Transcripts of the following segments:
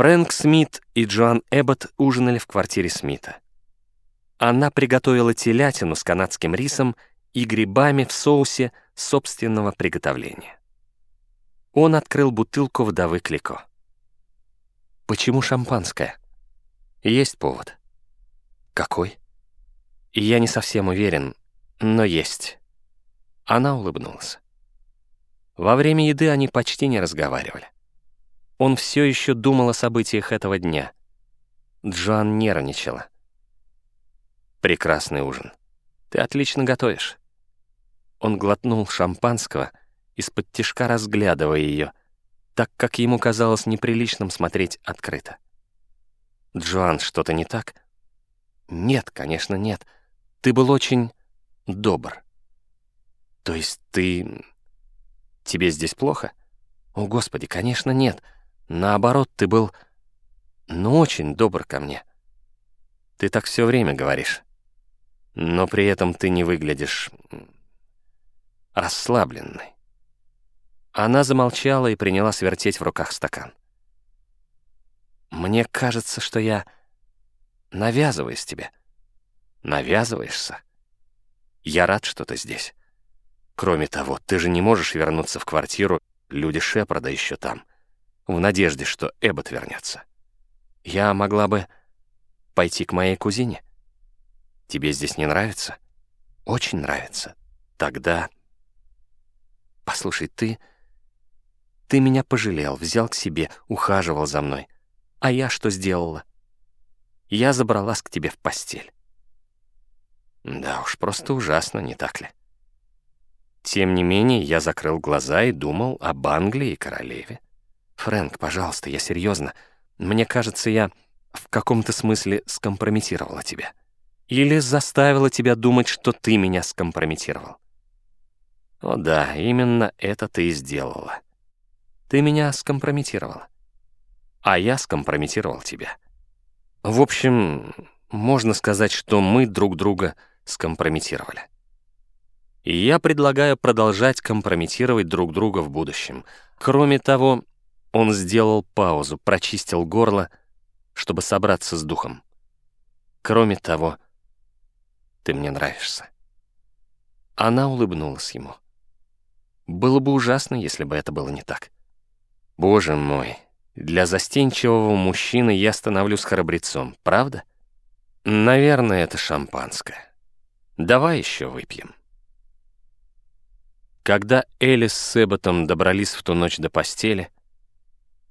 Фрэнк Смит и Джоан Эббот ужинали в квартире Смита. Она приготовила телятину с канадским рисом и грибами в соусе собственного приготовления. Он открыл бутылку вдовы Клико. «Почему шампанское?» «Есть повод». «Какой?» «Я не совсем уверен, но есть». Она улыбнулась. Во время еды они почти не разговаривали. Он все еще думал о событиях этого дня. Джоан нервничала. «Прекрасный ужин. Ты отлично готовишь». Он глотнул шампанского, из-под тишка разглядывая ее, так как ему казалось неприличным смотреть открыто. «Джоан, что-то не так?» «Нет, конечно, нет. Ты был очень добр». «То есть ты Тебе здесь плохо? О, Господи, конечно, нет. Наоборот, ты был, ну, очень добр ко мне. Ты так все время говоришь. Но при этом ты не выглядишь расслабленной. Она замолчала и приняла свертеть в руках стакан. «Мне кажется, что я навязываюсь тебе». «Навязываешься? Я рад, что ты здесь. Кроме того, ты же не можешь вернуться в квартиру, люди Шепарда еще там, в надежде, что Эббот вернется. Я могла бы пойти к моей кузине. Тебе здесь не нравится? Очень нравится. Тогда... Послушай, ты... Ты меня пожалел, взял к себе, ухаживал за мной. А я что сделала? Я забралась к тебе в постель. Да уж, просто ужасно, не так ли? Тем не менее, я закрыл глаза и думал об Англии и королеве. «Фрэнк, пожалуйста, я серьезно. Мне кажется, я в каком-то смысле скомпрометировала тебя. Или заставила тебя думать, что ты меня скомпрометировал. О да, именно это ты и сделала. Ты меня скомпрометировала. А я скомпрометировал тебя. В общем, можно сказать, что мы друг друга скомпрометировали. И я предлагаю продолжать компрометировать друг друга в будущем. Кроме того, он сделал паузу, прочистил горло, чтобы собраться с духом. Кроме того, ты мне нравишься. Она улыбнулась ему. Было бы ужасно, если бы это было не так. Боже мой, для застенчивого мужчины я становлюсь храбрецом, правда? Наверное, это шампанское. Давай еще выпьем. Когда Элис с Эбботом добрались в ту ночь до постели,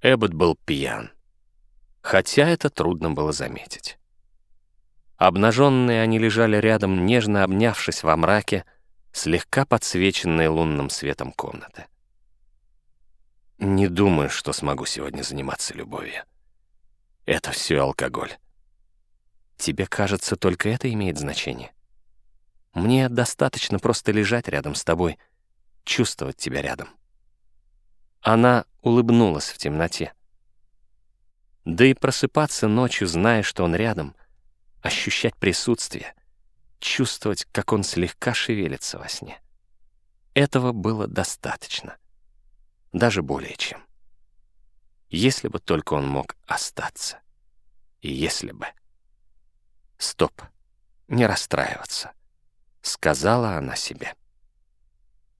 Эббот был пьян. Хотя это трудно было заметить. Обнаженные они лежали рядом, нежно обнявшись во мраке, слегка подсвеченной лунным светом комнаты. Не думаю, что смогу сегодня заниматься любовью. Это все алкоголь. Тебе кажется, только это имеет значение? Мне достаточно просто лежать рядом с тобой — чувствовать тебя рядом. Она улыбнулась в темноте. Да и просыпаться ночью, зная, что он рядом, ощущать присутствие, чувствовать, как он слегка шевелится во сне. Этого было достаточно. Даже более чем. Если бы только он мог остаться. И если бы... Стоп, не расстраиваться, сказала она себе.